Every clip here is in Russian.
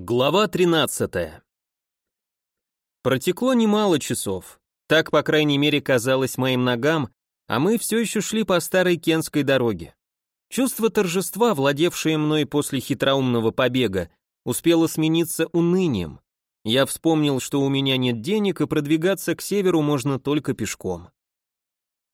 Глава 13. Протекло немало часов. Так, по крайней мере, казалось моим ногам, а мы все еще шли по старой кенской дороге. Чувство торжества, владевшее мной после хитроумного побега, успело смениться унынием. Я вспомнил, что у меня нет денег, и продвигаться к северу можно только пешком.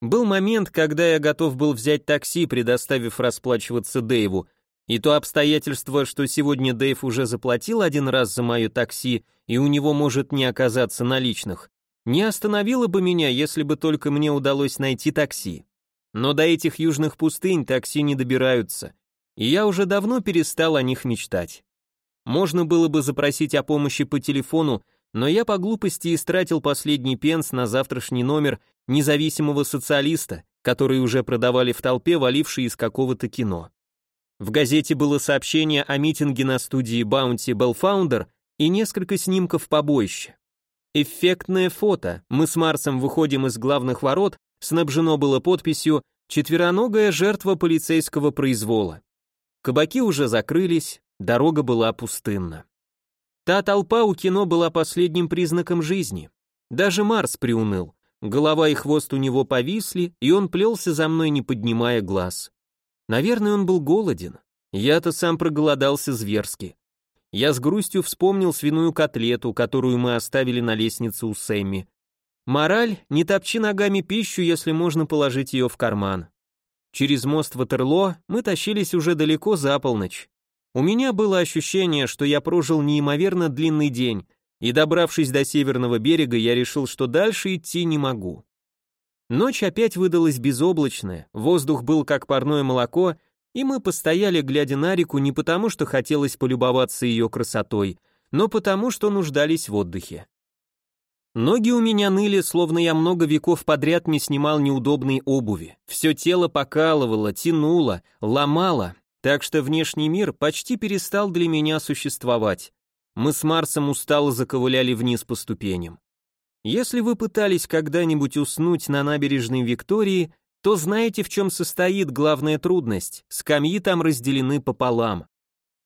Был момент, когда я готов был взять такси, предоставив расплачиваться Дэйву, и то обстоятельство, что сегодня Дэйв уже заплатил один раз за мое такси, и у него может не оказаться наличных, не остановило бы меня, если бы только мне удалось найти такси. Но до этих южных пустынь такси не добираются, и я уже давно перестал о них мечтать. Можно было бы запросить о помощи по телефону, но я по глупости истратил последний пенс на завтрашний номер независимого социалиста, который уже продавали в толпе, валивший из какого-то кино. В газете было сообщение о митинге на студии Bounty Bellfounder и несколько снимков побоища. Эффектное фото. Мы с Марсом выходим из главных ворот, снабжено было подписью «Четвероногая жертва полицейского произвола». Кабаки уже закрылись, дорога была пустынна. Та толпа у кино была последним признаком жизни. Даже Марс приуныл. Голова и хвост у него повисли, и он плелся за мной, не поднимая глаз. Наверное, он был голоден. Я-то сам проголодался зверски. Я с грустью вспомнил свиную котлету, которую мы оставили на лестнице у Сэмми. Мораль – не топчи ногами пищу, если можно положить ее в карман. Через мост Ватерло мы тащились уже далеко за полночь. У меня было ощущение, что я прожил неимоверно длинный день, и добравшись до северного берега, я решил, что дальше идти не могу. Ночь опять выдалась безоблачная, воздух был как парное молоко, и мы постояли, глядя на реку, не потому, что хотелось полюбоваться ее красотой, но потому, что нуждались в отдыхе. Ноги у меня ныли, словно я много веков подряд не снимал неудобной обуви. Все тело покалывало, тянуло, ломало, так что внешний мир почти перестал для меня существовать. Мы с Марсом устало заковыляли вниз по ступеням. Если вы пытались когда-нибудь уснуть на набережной Виктории, то знаете, в чем состоит главная трудность. Скамьи там разделены пополам.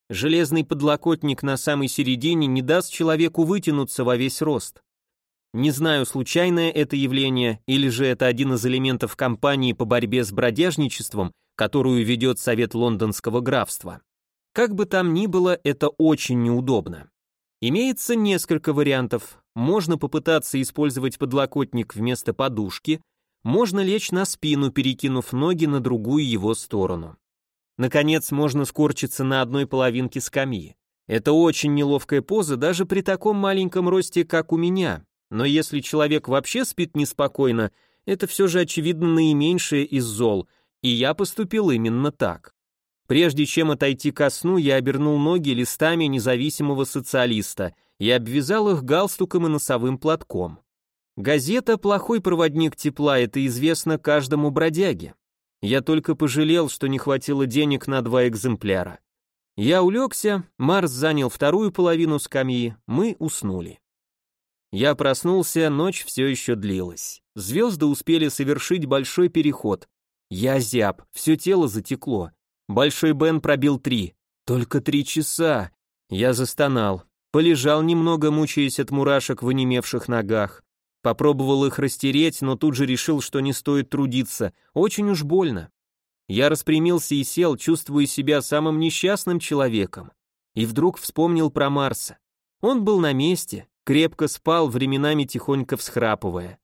Железный подлокотник на самой середине не даст человеку вытянуться во весь рост. Не знаю, случайное это явление или же это один из элементов кампании по борьбе с бродяжничеством, которую ведет Совет лондонского графства. Как бы там ни было, это очень неудобно. Имеется несколько вариантов. Можно попытаться использовать подлокотник вместо подушки, можно лечь на спину, перекинув ноги на другую его сторону. Наконец, можно скорчиться на одной половинке скамьи. Это очень неловкая поза даже при таком маленьком росте, как у меня. Но если человек вообще спит неспокойно, это все же очевидно наименьшее из зол, и я поступил именно так. Прежде чем отойти ко сну, я обернул ноги листами независимого социалиста и обвязал их галстуком и носовым платком. Газета «Плохой проводник тепла» — это известно каждому бродяге. Я только пожалел, что не хватило денег на два экземпляра. Я улегся, Марс занял вторую половину скамьи, мы уснули. Я проснулся, ночь все еще длилась. Звезды успели совершить большой переход. Я зяб, все тело затекло. Большой Бен пробил три. Только три часа. Я застонал. Полежал немного, мучаясь от мурашек в онемевших ногах. Попробовал их растереть, но тут же решил, что не стоит трудиться. Очень уж больно. Я распрямился и сел, чувствуя себя самым несчастным человеком. И вдруг вспомнил про Марса. Он был на месте, крепко спал, временами тихонько всхрапывая.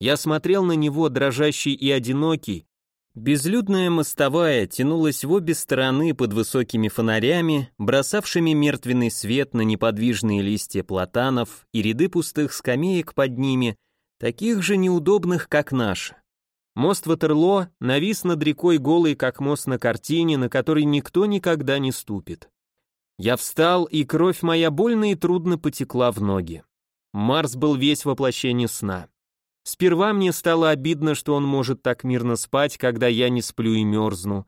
Я смотрел на него, дрожащий и одинокий, Безлюдная мостовая тянулась в обе стороны под высокими фонарями, бросавшими мертвенный свет на неподвижные листья платанов и ряды пустых скамеек под ними, таких же неудобных, как наши. Мост Ватерло навис над рекой голый, как мост на картине, на который никто никогда не ступит. Я встал, и кровь моя больно и трудно потекла в ноги. Марс был весь воплощение сна. Сперва мне стало обидно, что он может так мирно спать, когда я не сплю и мерзну.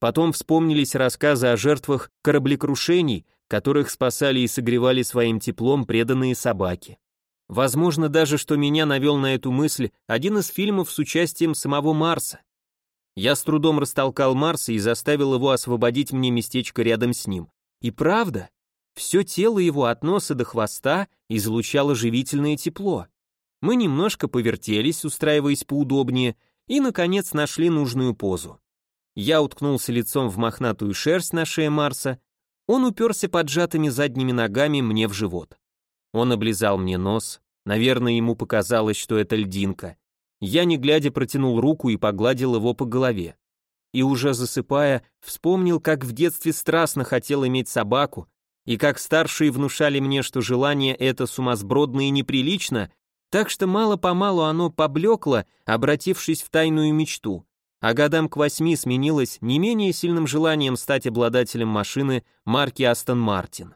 Потом вспомнились рассказы о жертвах кораблекрушений, которых спасали и согревали своим теплом преданные собаки. Возможно даже, что меня навел на эту мысль один из фильмов с участием самого Марса. Я с трудом растолкал Марса и заставил его освободить мне местечко рядом с ним. И правда, Все тело его от носа до хвоста излучало живительное тепло. Мы немножко повертелись, устраиваясь поудобнее, и, наконец, нашли нужную позу. Я уткнулся лицом в мохнатую шерсть на шее Марса, он уперся поджатыми задними ногами мне в живот. Он облизал мне нос, наверное, ему показалось, что это льдинка. Я, не глядя, протянул руку и погладил его по голове. И уже засыпая, вспомнил, как в детстве страстно хотел иметь собаку, и как старшие внушали мне, что желание это сумасбродно и неприлично, так что мало-помалу оно поблекло, обратившись в тайную мечту, а годам к восьми сменилось не менее сильным желанием стать обладателем машины марки Астон Мартин.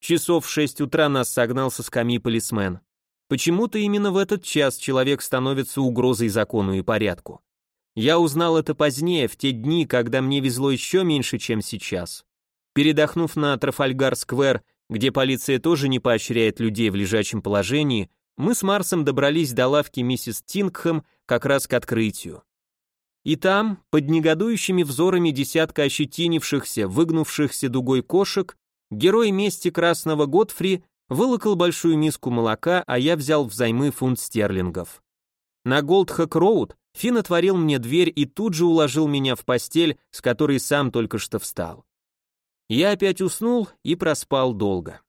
Часов в шесть утра нас согнал со скамьи полисмен. Почему-то именно в этот час человек становится угрозой закону и порядку. Я узнал это позднее, в те дни, когда мне везло еще меньше, чем сейчас. Передохнув на Трафальгар-сквер, где полиция тоже не поощряет людей в лежачем положении, мы с Марсом добрались до лавки миссис Тингхэм как раз к открытию. И там, под негодующими взорами десятка ощетинившихся, выгнувшихся дугой кошек, герой мести Красного Готфри вылокал большую миску молока, а я взял взаймы фунт стерлингов. На Голдхак-Роуд Финн отворил мне дверь и тут же уложил меня в постель, с которой сам только что встал. Я опять уснул и проспал долго.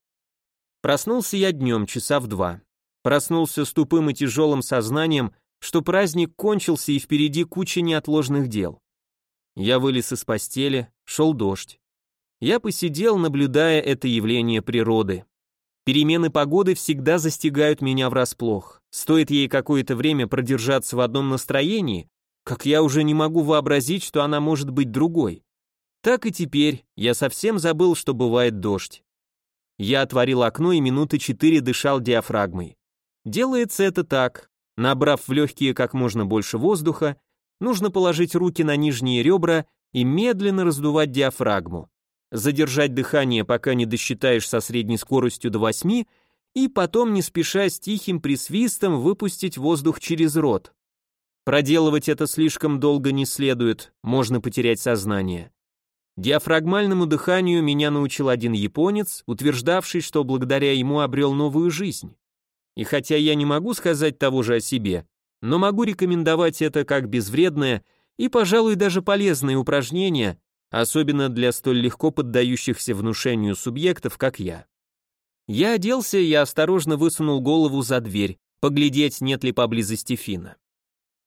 Проснулся я днем, часа в два. Проснулся с тупым и тяжелым сознанием, что праздник кончился и впереди куча неотложных дел. Я вылез из постели, шел дождь. Я посидел, наблюдая это явление природы. Перемены погоды всегда застигают меня врасплох. Стоит ей какое-то время продержаться в одном настроении, как я уже не могу вообразить, что она может быть другой. Так и теперь я совсем забыл, что бывает дождь. Я отворил окно и минуты четыре дышал диафрагмой. Делается это так, Набрав в легкие как можно больше воздуха, нужно положить руки на нижние ребра и медленно раздувать диафрагму. Задержать дыхание, пока не досчитаешь со средней скоростью до 8, и потом не спеша с тихим присвистом выпустить воздух через рот. Проделывать это слишком долго не следует, можно потерять сознание. Диафрагмальному дыханию меня научил один японец, утверждавший, что благодаря ему обрел новую жизнь. И хотя я не могу сказать того же о себе, но могу рекомендовать это как безвредное и, пожалуй, даже полезное упражнение, особенно для столь легко поддающихся внушению субъектов, как я. Я оделся и осторожно высунул голову за дверь, поглядеть, нет ли поблизости Фина.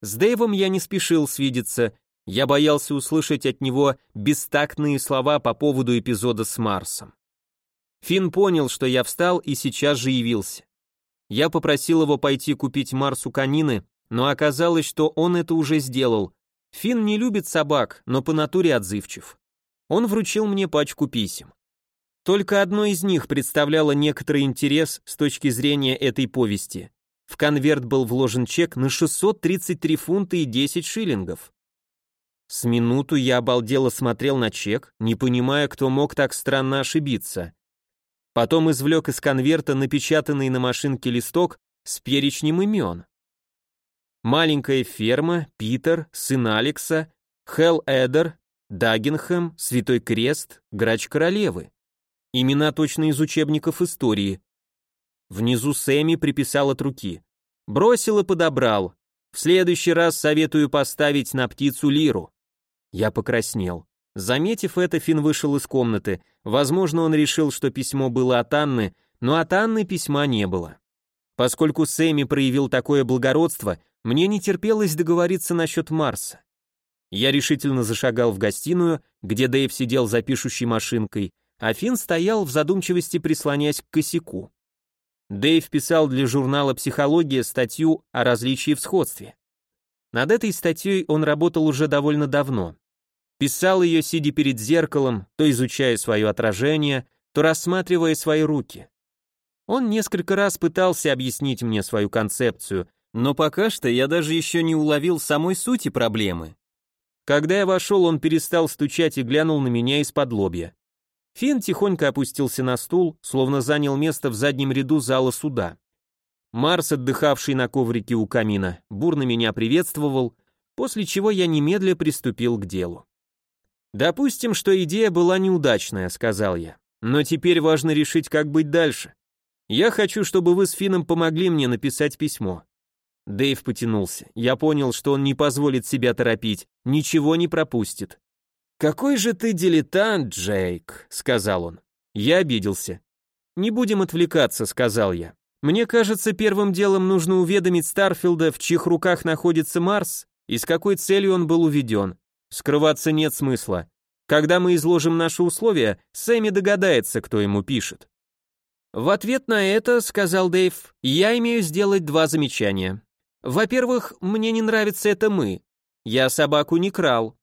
С Дэйвом я не спешил свидеться, я боялся услышать от него бестактные слова по поводу эпизода с Марсом. Фин понял, что я встал и сейчас же явился. Я попросил его пойти купить Марсу конины, но оказалось, что он это уже сделал. Финн не любит собак, но по натуре отзывчив. Он вручил мне пачку писем. Только одно из них представляло некоторый интерес с точки зрения этой повести. В конверт был вложен чек на 633 фунта и 10 шиллингов. С минуту я обалдело смотрел на чек, не понимая, кто мог так странно ошибиться. Потом извлек из конверта напечатанный на машинке листок с перечнем имен. Маленькая ферма, Питер, сын Алекса, Хелл Эдер, Дагенхэм, Святой Крест, Грач Королевы. Имена точно из учебников истории. Внизу Сэмми приписал от руки. Бросил и подобрал. В следующий раз советую поставить на птицу лиру. Я покраснел. Заметив это, Фин вышел из комнаты. Возможно, он решил, что письмо было от Анны, но от Анны письма не было. Поскольку Сэмми проявил такое благородство, мне не терпелось договориться насчет Марса. Я решительно зашагал в гостиную, где Дэйв сидел за пишущей машинкой, а Фин стоял в задумчивости, прислонясь к косяку. Дэйв писал для журнала «Психология» статью о различии в сходстве. Над этой статьей он работал уже довольно давно, Писал ее, сидя перед зеркалом, то изучая свое отражение, то рассматривая свои руки. Он несколько раз пытался объяснить мне свою концепцию, но пока что я даже еще не уловил самой сути проблемы. Когда я вошел, он перестал стучать и глянул на меня из-под лобья. Финн тихонько опустился на стул, словно занял место в заднем ряду зала суда. Марс, отдыхавший на коврике у камина, бурно меня приветствовал, после чего я немедля приступил к делу. «Допустим, что идея была неудачная», — сказал я. Но теперь важно решить, как быть дальше. Я хочу, чтобы вы с Фином помогли мне написать письмо. Дэйв потянулся. Я понял, что он не позволит себя торопить, ничего не пропустит. «Какой же ты дилетант, Джейк», — сказал он. Я обиделся. «Не будем отвлекаться», — сказал я. «Мне кажется, первым делом нужно уведомить Старфилда, в чьих руках находится Марс, и с какой целью он был уведен. Скрываться нет смысла. Когда мы изложим наши условия, Сэмми догадается, кто ему пишет». «В ответ на это, — сказал Дэйв, — я имею сделать два замечания. Во-первых, мне не нравится это мы. Я собаку не крал.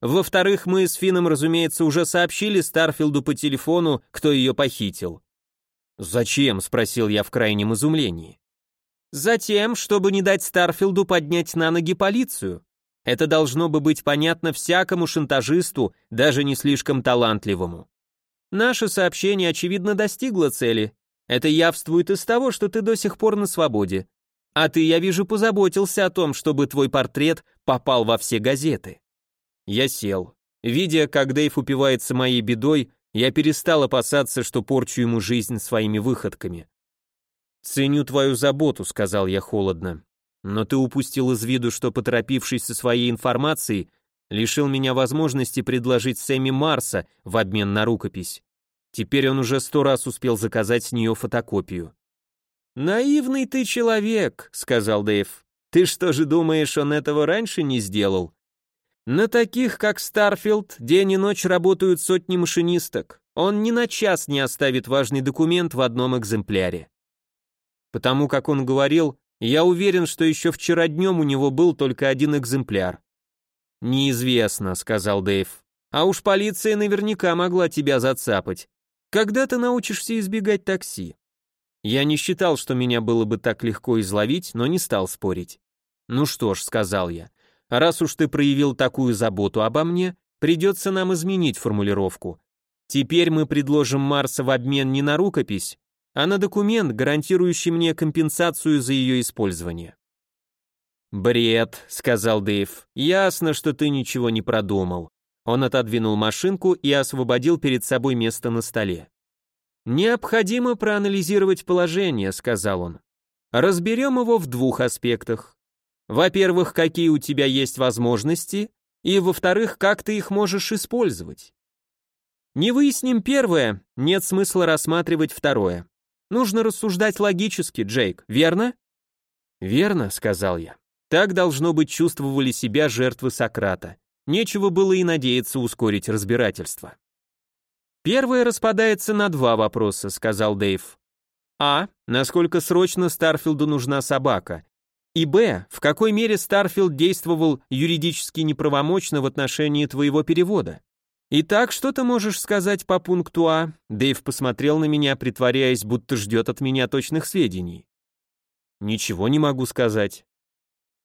Во-вторых, мы с Фином, разумеется, уже сообщили Старфилду по телефону, кто ее похитил. «Зачем?» — спросил я в крайнем изумлении. «Затем, чтобы не дать Старфилду поднять на ноги полицию. Это должно бы быть понятно всякому шантажисту, даже не слишком талантливому. Наше сообщение, очевидно, достигло цели. Это явствует из того, что ты до сих пор на свободе. А ты, я вижу, позаботился о том, чтобы твой портрет попал во все газеты. Я сел. Видя, как Дэйв упивается моей бедой, я перестал опасаться, что порчу ему жизнь своими выходками. «Ценю твою заботу», — сказал я холодно. «Но ты упустил из виду, что, поторопившись со своей информацией, лишил меня возможности предложить Сэмми Марса в обмен на рукопись. Теперь он уже сто раз успел заказать с нее фотокопию. «Наивный ты человек», — сказал Дэйв. «Ты что же думаешь, он этого раньше не сделал?» «На таких, как Старфилд, день и ночь работают сотни машинисток. Он ни на час не оставит важный документ в одном экземпляре». Потому как он говорил, я уверен, что еще вчера днем у него был только один экземпляр. «Неизвестно», — сказал Дэйв. «А уж полиция наверняка могла тебя зацапать. Когда ты научишься избегать такси?» Я не считал, что меня было бы так легко изловить, но не стал спорить. «Ну что ж», — сказал я, — «раз уж ты проявил такую заботу обо мне, придется нам изменить формулировку. Теперь мы предложим Марса в обмен не на рукопись, а на документ, гарантирующий мне компенсацию за ее использование». «Бред», — сказал Дэйв, — «ясно, что ты ничего не продумал». Он отодвинул машинку и освободил перед собой место на столе. «Необходимо проанализировать положение», — сказал он. «Разберем его в двух аспектах. Во-первых, какие у тебя есть возможности, и, во-вторых, как ты их можешь использовать. Не выясним первое, нет смысла рассматривать второе. Нужно рассуждать логически, Джейк, верно? Верно, сказал я. Так должно быть чувствовали себя жертвы Сократа. Нечего было и надеяться ускорить разбирательство. Первое распадается на два вопроса, сказал Дэйв. А. Насколько срочно Старфилду нужна собака? И Б. В какой мере Старфилд действовал юридически неправомочно в отношении твоего перевода? Итак, что ты можешь сказать по пункту А? Дэйв посмотрел на меня, притворяясь, будто ждет от меня точных сведений. Ничего не могу сказать.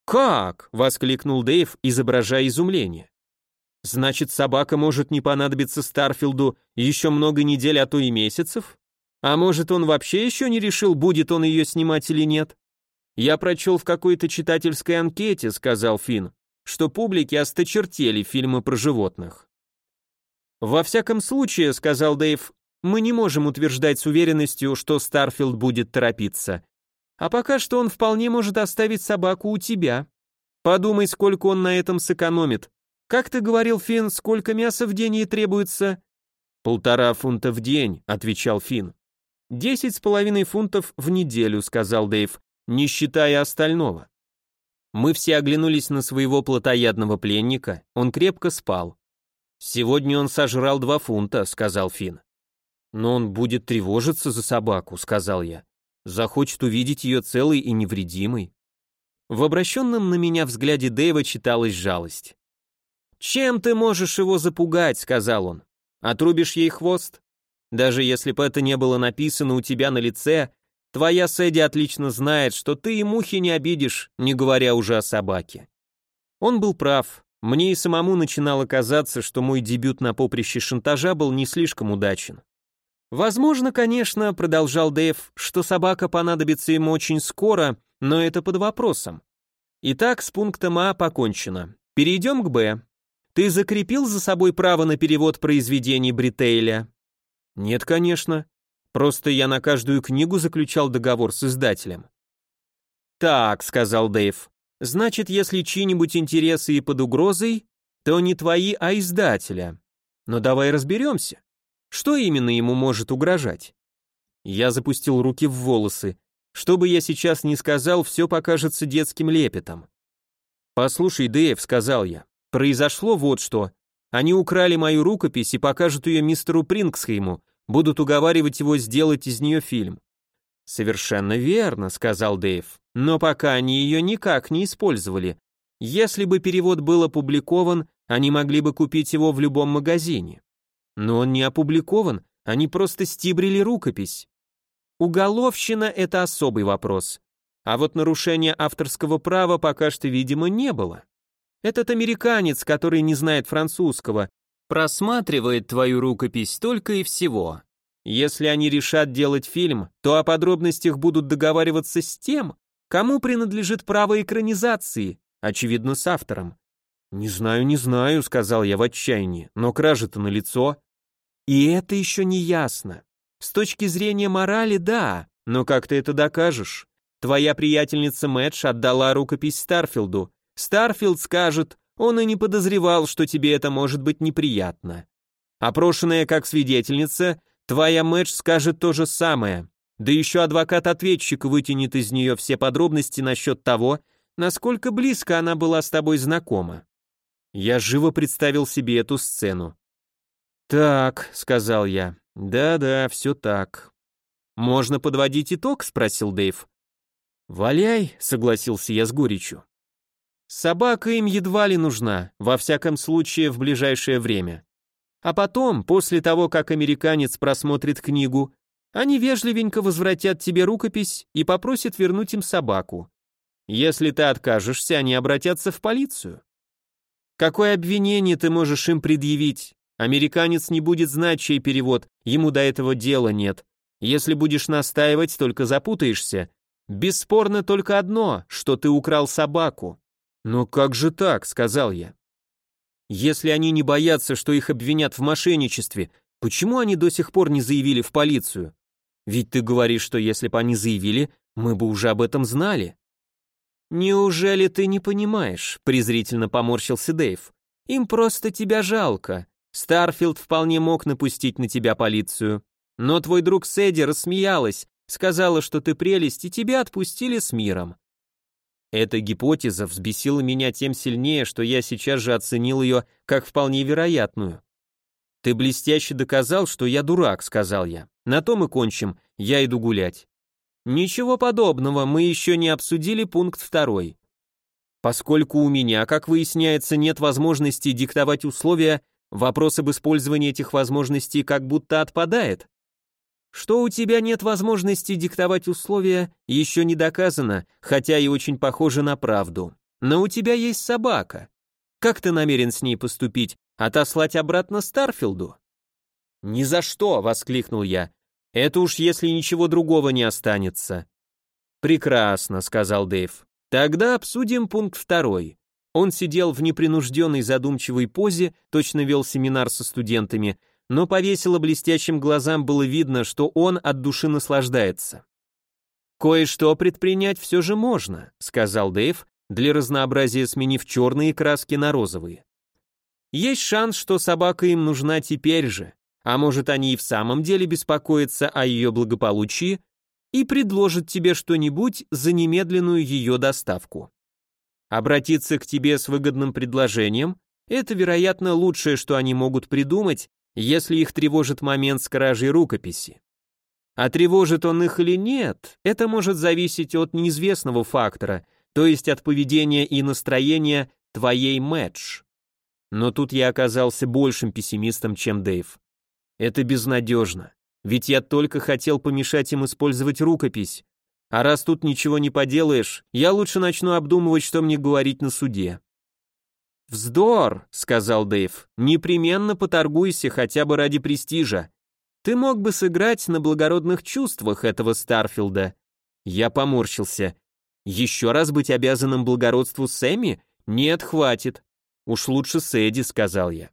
«Как?» — воскликнул Дэйв, изображая изумление. Значит, собака может не понадобиться Старфилду еще много недель, а то и месяцев? А может, он вообще еще не решил, будет он ее снимать или нет? Я прочел в какой-то читательской анкете, сказал Финн, что публике осточертели фильмы про животных. Во всяком случае, сказал Дэйв, мы не можем утверждать с уверенностью, что Старфилд будет торопиться. А пока что он вполне может оставить собаку у тебя. Подумай, сколько он на этом сэкономит, «Как ты говорил, Финн, сколько мяса в день ей требуется?» «Полтора фунта в день», — отвечал Финн. «Десять с половиной фунтов в неделю», — сказал Дэйв, не считая остального. Мы все оглянулись на своего плотоядного пленника, он крепко спал. «Сегодня он сожрал два фунта», — сказал Финн. «Но он будет тревожиться за собаку», — сказал я. «Захочет увидеть ее целой и невредимой». В обращенном на меня взгляде Дэйва читалась жалость. «Чем ты можешь его запугать?» — сказал он. «Отрубишь ей хвост? Даже если бы это не было написано у тебя на лице, твоя Сэдди отлично знает, что ты и мухи не обидишь, не говоря уже о собаке». Он был прав. Мне и самому начинало казаться, что мой дебют на поприще шантажа был не слишком удачен. Возможно, конечно, продолжал Дэйв, что собака понадобится ему очень скоро, но это под вопросом. Итак, с пунктом А покончено. Перейдем к Б. Ты закрепил за собой право на перевод произведений Бритейля? Нет, конечно. Просто я на каждую книгу заключал договор с издателем. Так, сказал Дэйв. Значит, если чьи-нибудь интересы и под угрозой, то не твои, а издателя. Но давай разберемся. Что именно ему может угрожать? Я запустил руки в волосы. Что бы я сейчас ни сказал, все покажется детским лепетом. «Послушай, Дэйв», — сказал я, — «произошло вот что. Они украли мою рукопись и покажут ее мистеру Прингсхейму, будут уговаривать его сделать из нее фильм». «Совершенно верно», — сказал Дэйв, — «но пока они ее никак не использовали. Если бы перевод был опубликован, они могли бы купить его в любом магазине. Но он не опубликован, они просто стибрили рукопись. Уголовщина – это особый вопрос. А вот нарушения авторского права пока что, видимо, не было. Этот американец, который не знает французского, просматривает твою рукопись только и всего. Если они решат делать фильм, то о подробностях будут договариваться с тем, кому принадлежит право экранизации, очевидно, с автором. «Не знаю, не знаю», — сказал я в отчаянии, «но кража-то налицо». «И это еще не ясно. С точки зрения морали, да, но как ты это докажешь? Твоя приятельница Мэдж отдала рукопись Старфилду. Старфилд скажет, он и не подозревал, что тебе это может быть неприятно. Опрошенная как свидетельница, твоя Мэдж скажет то же самое. Да еще адвокат-ответчик вытянет из нее все подробности насчет того, насколько близко она была с тобой знакома. Я живо представил себе эту сцену. «Так», — сказал я, — «да-да, все так». «Можно подводить итог?» — спросил Дэйв. «Валяй», — согласился я с горечью. «Собака им едва ли нужна, во всяком случае в ближайшее время. А потом, после того, как американец просмотрит книгу, они вежливенько возвратят тебе рукопись и попросят вернуть им собаку. Если ты откажешься, они обратятся в полицию. Какое обвинение ты можешь им предъявить? Американец не будет знать, чей перевод, ему до этого дела нет. Если будешь настаивать, только запутаешься. Бесспорно только одно, что ты украл собаку. Но как же так, сказал я. Если они не боятся, что их обвинят в мошенничестве, почему они до сих пор не заявили в полицию? Ведь ты говоришь, что если бы они заявили, мы бы уже об этом знали. «Неужели ты не понимаешь?» — презрительно поморщился Дэйв. «Им просто тебя жалко. Старфилд вполне мог напустить на тебя полицию. Но твой друг Сэди рассмеялась, сказала, что ты прелесть, и тебя отпустили с миром». Эта гипотеза взбесила меня тем сильнее, что я сейчас же оценил ее как вполне вероятную. «Ты блестяще доказал, что я дурак», — сказал я. «На том и кончим, я иду гулять». Ничего подобного, мы еще не обсудили пункт второй. Поскольку у меня, как выясняется, нет возможности диктовать условия, вопрос об использовании этих возможностей как будто отпадает. Что у тебя нет возможности диктовать условия, еще не доказано, хотя и очень похоже на правду. Но у тебя есть собака. Как ты намерен с ней поступить? Отослать обратно Старфилду? «Ни за что!» — воскликнул я. Это уж если ничего другого не останется. Прекрасно, сказал Дэйв. Тогда обсудим пункт второй. Он сидел в непринужденной задумчивой позе, точно вел семинар со студентами, но по блестящим глазам было видно, что он от души наслаждается. «Кое-что предпринять все же можно», — сказал Дэйв, для разнообразия сменив черные краски на розовые. «Есть шанс, что собака им нужна теперь же. А может, они и в самом деле беспокоятся о ее благополучии и предложат тебе что-нибудь за немедленную ее доставку. Обратиться к тебе с выгодным предложением – это, вероятно, лучшее, что они могут придумать, если их тревожит момент с кражей рукописи. А тревожит он их или нет, это может зависеть от неизвестного фактора, то есть от поведения и настроения твоей мэтч. Но тут я оказался большим пессимистом, чем Дэйв. Это безнадежно. Ведь я только хотел помешать им использовать рукопись. А раз тут ничего не поделаешь, я лучше начну обдумывать, что мне говорить на суде. «Вздор», — сказал Дэйв, — «непременно поторгуйся хотя бы ради престижа. Ты мог бы сыграть на благородных чувствах этого Старфилда». Я поморщился. «Еще раз быть обязанным благородству Сэмми? Нет, хватит. Уж лучше Сэдди», — сказал я.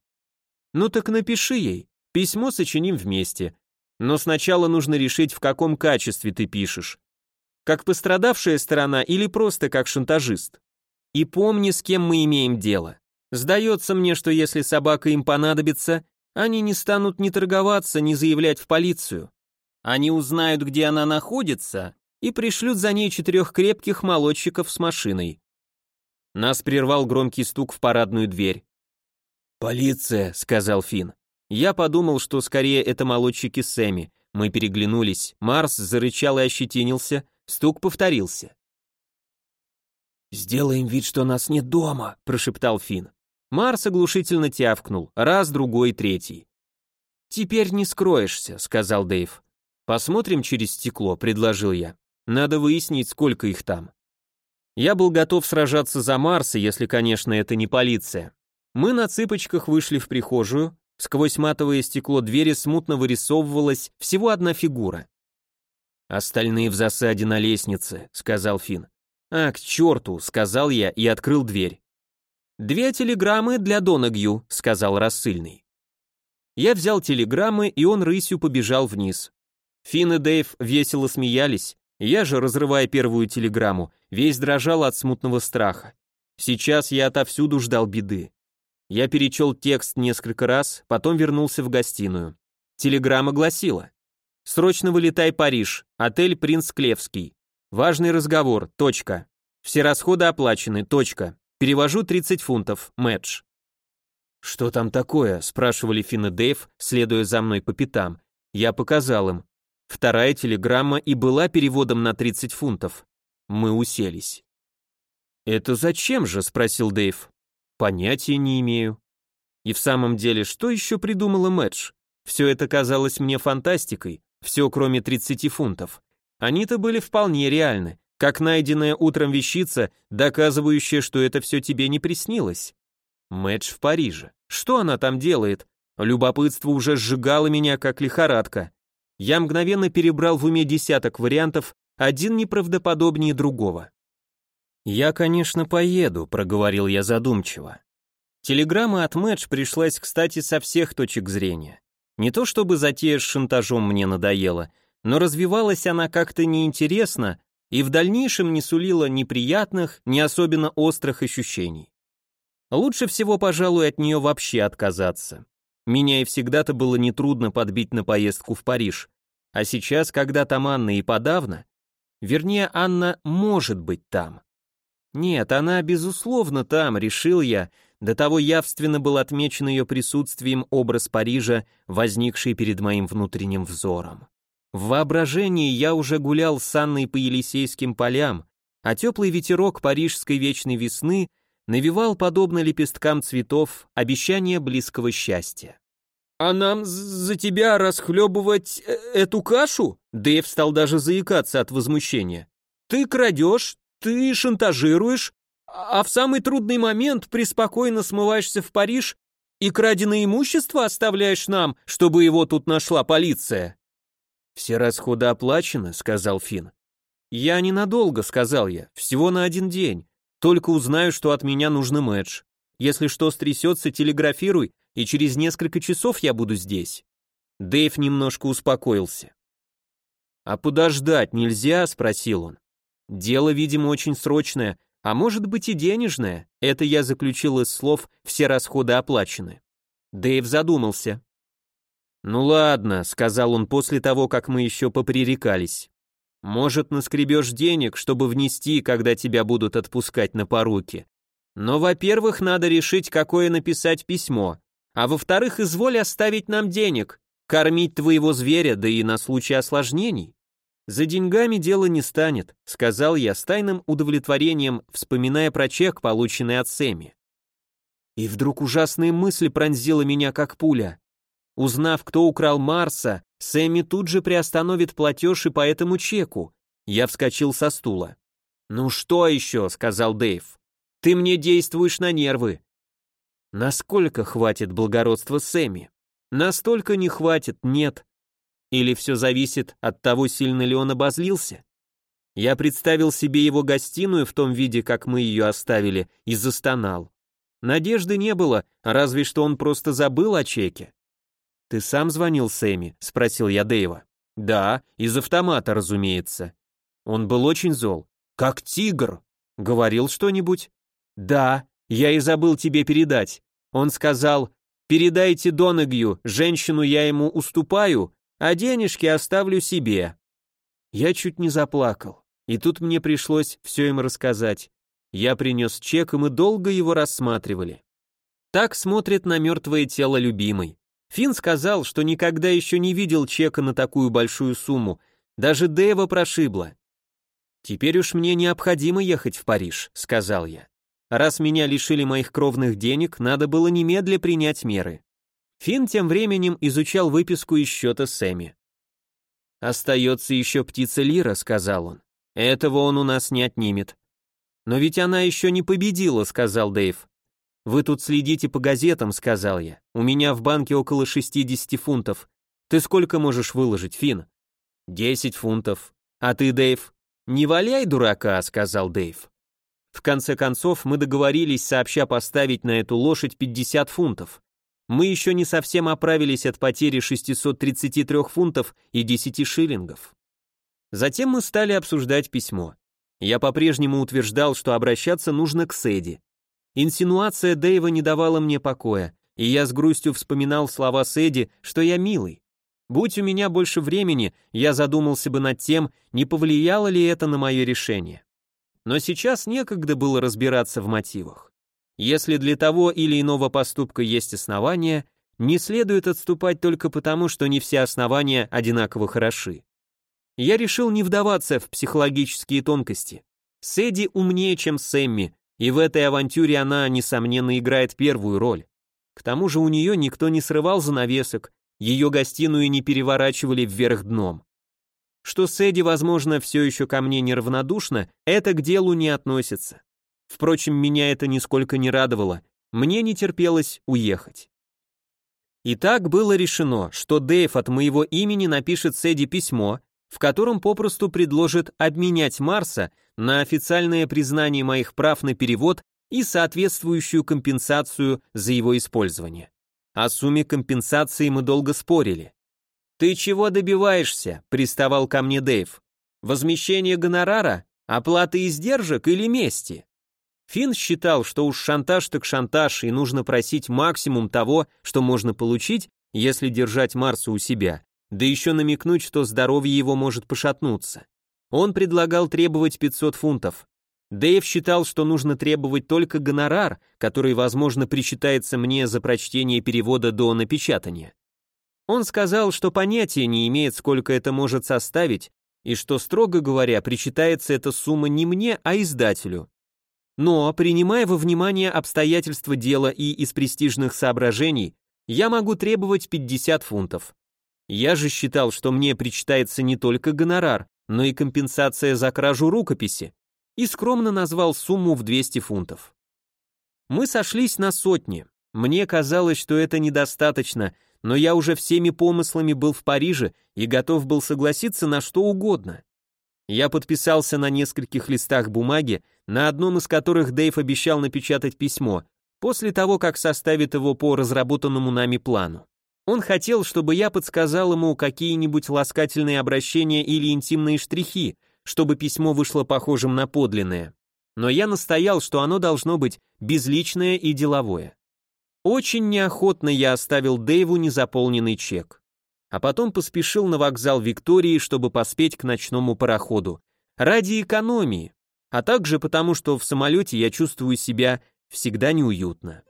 «Ну так напиши ей. Письмо сочиним вместе. Но сначала нужно решить, в каком качестве ты пишешь. Как пострадавшая сторона или просто как шантажист. И помни, с кем мы имеем дело. Сдается мне, что если собака им понадобится, они не станут ни торговаться, ни заявлять в полицию. Они узнают, где она находится, и пришлют за ней четырех крепких молодчиков с машиной. Нас прервал громкий стук в парадную дверь. «Полиция», — сказал Финн. Я подумал, что скорее это молодчики Сэмми. Мы переглянулись. Марс зарычал и ощетинился. Стук повторился. «Сделаем вид, что нас нет дома», — прошептал Финн. Марс оглушительно тявкнул. Раз, другой, третий. «Теперь не скроешься», — сказал Дэйв. «Посмотрим через стекло», — предложил я. «Надо выяснить, сколько их там». Я был готов сражаться за Марса, если, конечно, это не полиция. Мы на цыпочках вышли в прихожую, сквозь матовое стекло двери смутно вырисовывалась всего одна фигура. «Остальные в засаде на лестнице», — сказал Финн. «А, к черту», — сказал я и открыл дверь. «Две телеграммы для Донагью», — сказал рассыльный. Я взял телеграммы, и он рысью побежал вниз. Финн и Дэйв весело смеялись, я же, разрывая первую телеграмму, весь дрожал от смутного страха. Сейчас я отовсюду ждал беды. Я перечел текст несколько раз, потом вернулся в гостиную. Телеграмма гласила. «Срочно вылетай Париж, отель Принц Клевский. Важный разговор, точка. Все расходы оплачены, точка. Перевожу 30 фунтов, мэтч». «Что там такое?» – спрашивали Финн и Дэйв, следуя за мной по пятам. Я показал им. Вторая телеграмма и была переводом на 30 фунтов. Мы уселись. «Это зачем же?» – спросил Дэйв. Понятия не имею. И в самом деле, что еще придумала Мэдж? Все это казалось мне фантастикой, все кроме 30 фунтов. Они-то были вполне реальны, как найденная утром вещица, доказывающая, что это все тебе не приснилось. Мэдж в Париже. Что она там делает? Любопытство уже сжигало меня, как лихорадка. Я мгновенно перебрал в уме десяток вариантов, один неправдоподобнее другого. «Я, конечно, поеду», — проговорил я задумчиво. Телеграмма от Мэтч пришлась, кстати, со всех точек зрения. Не то чтобы затея с шантажом мне надоела, но развивалась она как-то неинтересно и в дальнейшем не сулила неприятных, не особенно острых ощущений. Лучше всего, пожалуй, от нее вообще отказаться. Меня и всегда-то было нетрудно подбить на поездку в Париж, а сейчас, когда там Анна и подавно, вернее, Анна может быть там. Нет, она, безусловно, там, решил я, до того явственно был отмечен ее присутствием образ Парижа, возникший перед моим внутренним взором. В воображении я уже гулял с Анной по Елисейским полям, а теплый ветерок парижской вечной весны навевал, подобно лепесткам цветов, обещание близкого счастья. «А нам за тебя расхлебывать э, эту кашу?» Дэйв стал даже заикаться от возмущения. «Ты крадешь, ты шантажируешь, а в самый трудный момент преспокойно смываешься в Париж и краденое имущество оставляешь нам, чтобы его тут нашла полиция. Все расходы оплачены, сказал Фин. Я ненадолго, сказал я, всего на один день. Только узнаю, что от меня нужен мэтч. Если что стрясется, телеграфируй, и через несколько часов я буду здесь. Дэйв немножко успокоился. «А подождать нельзя?» — спросил он. Дело, видимо, очень срочное, а может быть и денежное. Это я заключил из слов «все расходы оплачены». Дэйв задумался. «Ну ладно», — сказал он после того, как мы еще попререкались. «Может, наскребешь денег, чтобы внести, когда тебя будут отпускать на поруки. Но, во-первых, надо решить, какое написать письмо, а во-вторых, изволь оставить нам денег, кормить твоего зверя, да и на случай осложнений». «За деньгами дело не станет», — сказал я с тайным удовлетворением, вспоминая про чек, полученный от Сэмми. И вдруг ужасная мысль пронзила меня как пуля. Узнав, кто украл Марса, Сэмми тут же приостановит платеж и по этому чеку. Я вскочил со стула. «Ну что еще?» — сказал Дэйв. «Ты мне действуешь на нервы». Насколько хватит благородства Сэмми? Настолько не хватит, нет. Или все зависит от того, сильно ли он обозлился? Я представил себе его гостиную в том виде, как мы ее оставили, и застонал. Надежды не было, разве что он просто забыл о чеке. «Ты сам звонил Сэмми?» — спросил я Дэйва. «Да, из автомата, разумеется». Он был очень зол. «Как тигр!» «Говорил что-нибудь?» «Да, я и забыл тебе передать. Он сказал, передайте Донагью, женщину я ему уступаю, а денежки оставлю себе». Я чуть не заплакал, и тут мне пришлось все им рассказать. Я принес чек, и мы долго его рассматривали. Так смотрит на мертвое тело любимой. Финн сказал, что никогда еще не видел чека на такую большую сумму, даже Дэва прошибло. «Теперь уж мне необходимо ехать в Париж», — сказал я. «Раз меня лишили моих кровных денег, надо было немедля принять меры». Финн тем временем изучал выписку из счета Сэмми. «Остается еще птица Лира», — сказал он. «Этого он у нас не отнимет». «Но ведь она еще не победила», — сказал Дэйв. «Вы тут следите по газетам», — сказал я. «У меня в банке около 60 фунтов. Ты сколько можешь выложить, Финн?» «Десять фунтов. А ты, Дэйв?» «Не валяй дурака», — сказал Дэйв. В конце концов, мы договорились сообща поставить на эту лошадь 50 фунтов. Мы еще не совсем оправились от потери 633 фунтов и 10 шиллингов. Затем мы стали обсуждать письмо. Я по-прежнему утверждал, что обращаться нужно к Сэдди. Инсинуация Дэйва не давала мне покоя, и я с грустью вспоминал слова Сэдди, что я милый. Будь у меня больше времени, я задумался бы над тем, не повлияло ли это на мое решение. Но сейчас некогда было разбираться в мотивах. Если для того или иного поступка есть основания, не следует отступать только потому, что не все основания одинаково хороши. Я решил не вдаваться в психологические тонкости. Сэдди умнее, чем Сэмми, и в этой авантюре она, несомненно, играет первую роль. К тому же у нее никто не срывал занавесок, ее гостиную не переворачивали вверх дном. Что Сэдди, возможно, все еще ко мне неравнодушна, это к делу не относится. Впрочем, меня это нисколько не радовало, мне не терпелось уехать. Итак, было решено, что Дэйв от моего имени напишет Сэдди письмо, в котором попросту предложит обменять Марса на официальное признание моих прав на перевод и соответствующую компенсацию за его использование. О сумме компенсации мы долго спорили. «Ты чего добиваешься?» – приставал ко мне Дэйв. «Возмещение гонорара? Оплата издержек или мести?» Финн считал, что уж шантаж так шантаж, и нужно просить максимум того, что можно получить, если держать Марса у себя, да еще намекнуть, что здоровье его может пошатнуться. Он предлагал требовать 500 фунтов. Дэйв считал, что нужно требовать только гонорар, который, возможно, причитается мне за прочтение перевода до напечатания. Он сказал, что понятия не имеет, сколько это может составить, и что, строго говоря, причитается эта сумма не мне, а издателю. Но, принимая во внимание обстоятельства дела и из престижных соображений, я могу требовать 50 фунтов. Я же считал, что мне причитается не только гонорар, но и компенсация за кражу рукописи, и скромно назвал сумму в 200 фунтов. Мы сошлись на сотни. Мне казалось, что это недостаточно, но я уже всеми помыслами был в Париже и готов был согласиться на что угодно. Я подписался на нескольких листах бумаги, на одном из которых Дэйв обещал напечатать письмо, после того, как составит его по разработанному нами плану. Он хотел, чтобы я подсказал ему какие-нибудь ласкательные обращения или интимные штрихи, чтобы письмо вышло похожим на подлинное. Но я настоял, что оно должно быть безличное и деловое. Очень неохотно я оставил Дэйву незаполненный чек. А потом поспешил на вокзал Виктории, чтобы поспеть к ночному пароходу. Ради экономии, а также потому, что в самолете я чувствую себя всегда неуютно.